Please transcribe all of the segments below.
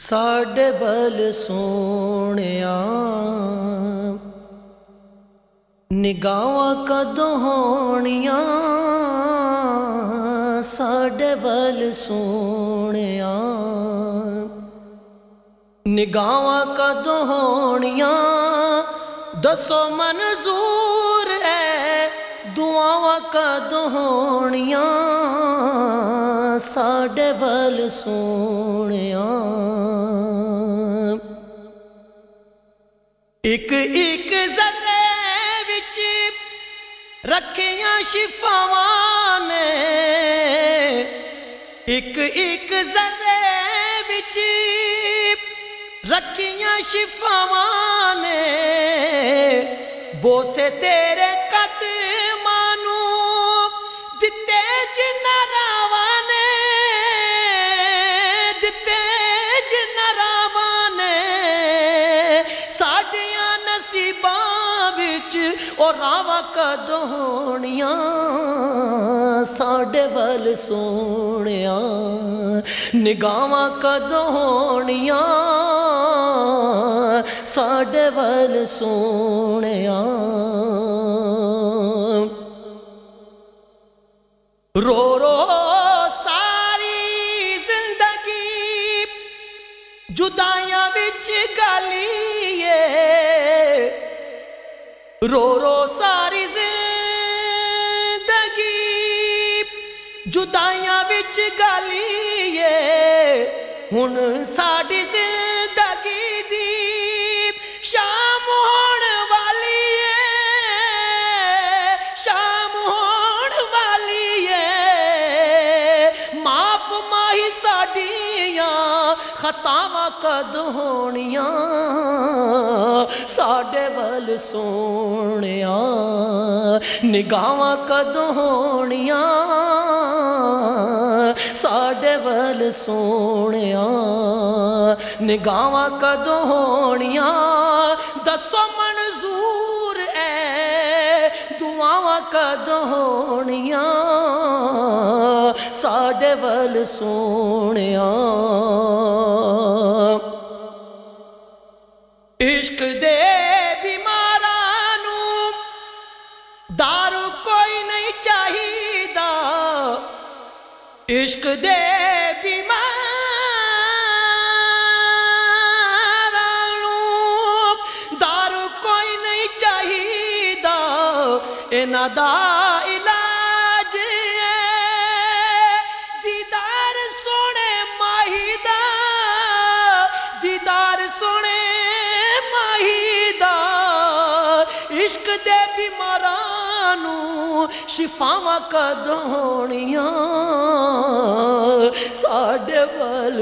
ساڈے بل سونے نگاواں کدوں ہونیا ساڈے بل سونے نگاہواں کدوں ہونیا دسو منظور دیا ساڈ بل سویا زبر بچ ایک شفا زبر بچ رکیا شف بوسے تیرے را کدو ہویا بل بول سونے نگاہ کدو بل ساڈ رو رو ساری زندگی جدائیاں بچ ہے رو رو ساری زندگی جدائیاں وچ گالی ہے ہن ساڈی زندگی خطاوہ کدو ہو ساڈے بول سگاہو کدو ہو ساڈے بل س نگاہ کدو ہو سو منظور ہے دعو کدوں ہویا ساڈے بل س عشق د بیماروں دارو کوئی نہیں چاہیے علاج ہے دیدار سنے ماہی دا دیدار سنے ماہی دا عشق دشق د بیماروں شفاواں کدونی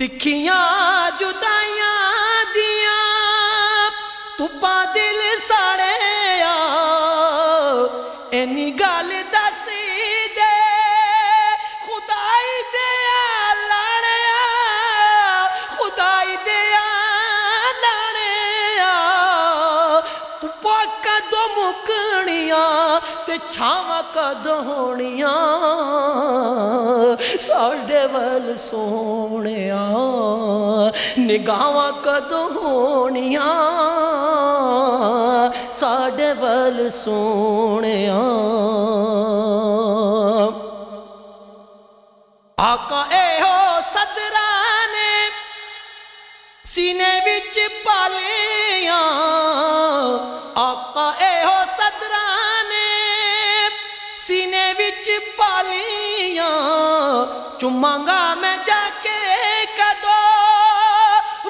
تکھیاں جدائیاں دیا تو پا دل ساڑے آ اینی گالے چھاواں کد ہو ساڈے ول سونے نگاہاں کدو ہو ساڈے ول سونے آقا اے ہو سدر نے سینے بچ پالیاں چمانگا میں جا کے کدو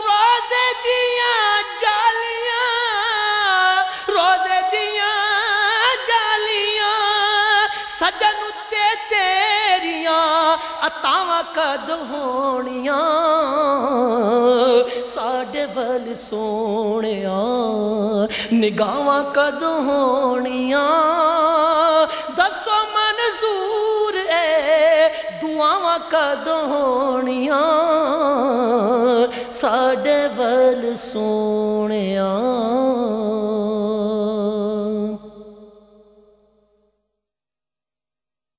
روزے دیا جالیاں روزے دیا جالیاں سجن اتے تیریاں اتا کد ہونیاں ساڑے بل سونیاں نگاواں کد ہونیاں دسو منظور دعاواں کدوں ہونیاں ساڈے ول سونیاں